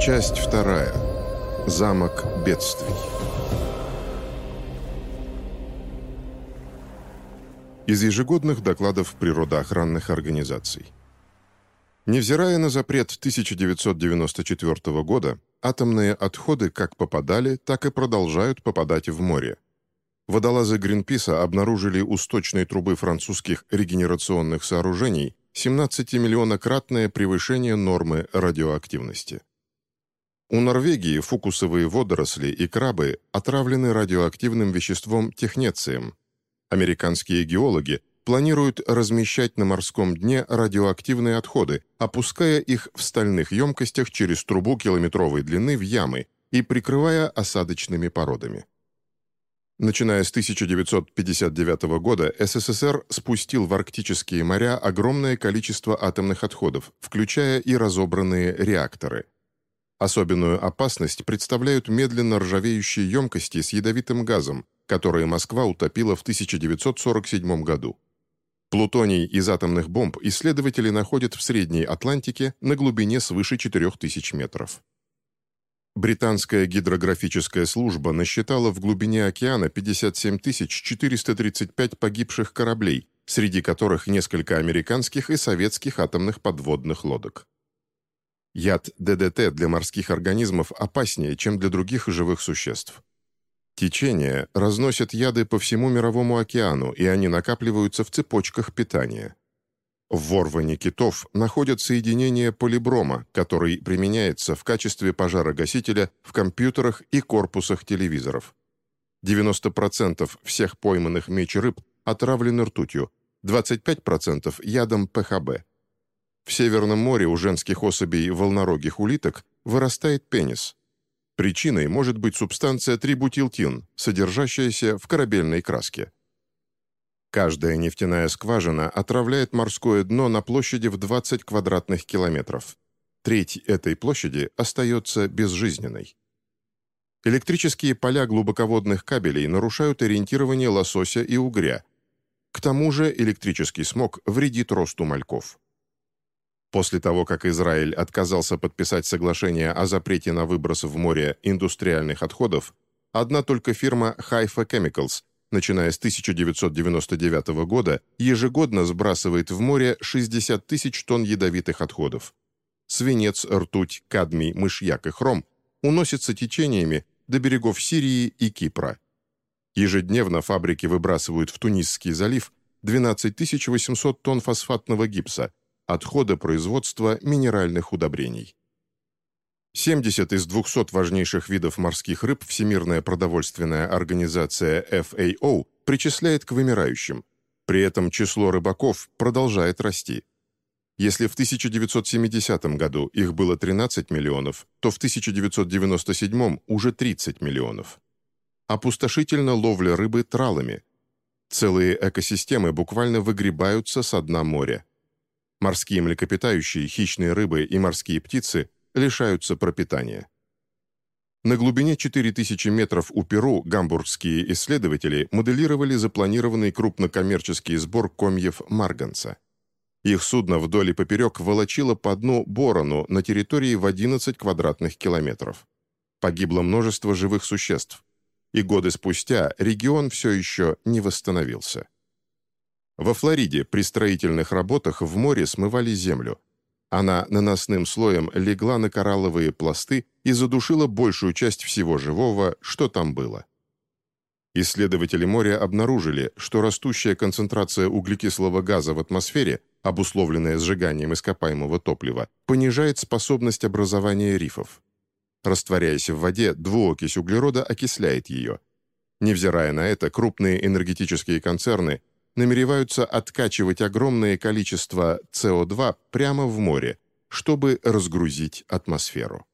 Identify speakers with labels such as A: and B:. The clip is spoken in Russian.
A: Часть вторая. Замок бедствий. Из ежегодных докладов природоохранных организаций. Невзирая на запрет 1994 года, атомные отходы как попадали, так и продолжают попадать в море. Водолазы Гринписа обнаружили у сточной трубы французских регенерационных сооружений 17-миллионократное превышение нормы радиоактивности. У Норвегии фукусовые водоросли и крабы отравлены радиоактивным веществом технецием. Американские геологи планируют размещать на морском дне радиоактивные отходы, опуская их в стальных емкостях через трубу километровой длины в ямы и прикрывая осадочными породами. Начиная с 1959 года СССР спустил в арктические моря огромное количество атомных отходов, включая и разобранные реакторы. Особенную опасность представляют медленно ржавеющие емкости с ядовитым газом, которые Москва утопила в 1947 году. Плутоний из атомных бомб исследователи находят в Средней Атлантике на глубине свыше 4000 метров. Британская гидрографическая служба насчитала в глубине океана 57 435 погибших кораблей, среди которых несколько американских и советских атомных подводных лодок. Яд ДДТ для морских организмов опаснее, чем для других живых существ. Течения разносят яды по всему мировому океану, и они накапливаются в цепочках питания. В ворване китов находят соединение полиброма, который применяется в качестве пожарогасителя в компьютерах и корпусах телевизоров. 90% всех пойманных меч рыб отравлены ртутью, 25% ядом ПХБ. В Северном море у женских особей волнорогих улиток вырастает пенис. Причиной может быть субстанция трибутилтин, содержащаяся в корабельной краске. Каждая нефтяная скважина отравляет морское дно на площади в 20 квадратных километров. Треть этой площади остается безжизненной. Электрические поля глубоководных кабелей нарушают ориентирование лосося и угря. К тому же электрический смог вредит росту мальков. После того, как Израиль отказался подписать соглашение о запрете на выброс в море индустриальных отходов, одна только фирма Haifa Chemicals начиная с 1999 года, ежегодно сбрасывает в море 60 тысяч тонн ядовитых отходов. Свинец, ртуть, кадмий, мышьяк и хром уносятся течениями до берегов Сирии и Кипра. Ежедневно фабрики выбрасывают в Тунисский залив 12 800 тонн фосфатного гипса, отхода производства минеральных удобрений. 70 из 200 важнейших видов морских рыб Всемирная продовольственная организация FAO причисляет к вымирающим. При этом число рыбаков продолжает расти. Если в 1970 году их было 13 миллионов, то в 1997 уже 30 миллионов. Опустошительна ловля рыбы тралами. Целые экосистемы буквально выгребаются со дна моря. Морские млекопитающие, хищные рыбы и морские птицы – лишаются пропитания. На глубине 4000 метров у Перу гамбургские исследователи моделировали запланированный крупнокоммерческий сбор комьев марганца. Их судно вдоль и поперек волочило по дну борону на территории в 11 квадратных километров. Погибло множество живых существ. И годы спустя регион все еще не восстановился. Во Флориде при строительных работах в море смывали землю, она наносным слоем легла на коралловые пласты и задушила большую часть всего живого, что там было. Исследователи моря обнаружили, что растущая концентрация углекислого газа в атмосфере, обусловленная сжиганием ископаемого топлива, понижает способность образования рифов. Растворяясь в воде, двуокись углерода окисляет ее. Невзирая на это, крупные энергетические концерны намереваются откачивать огромное количество СО2 прямо в море, чтобы разгрузить атмосферу.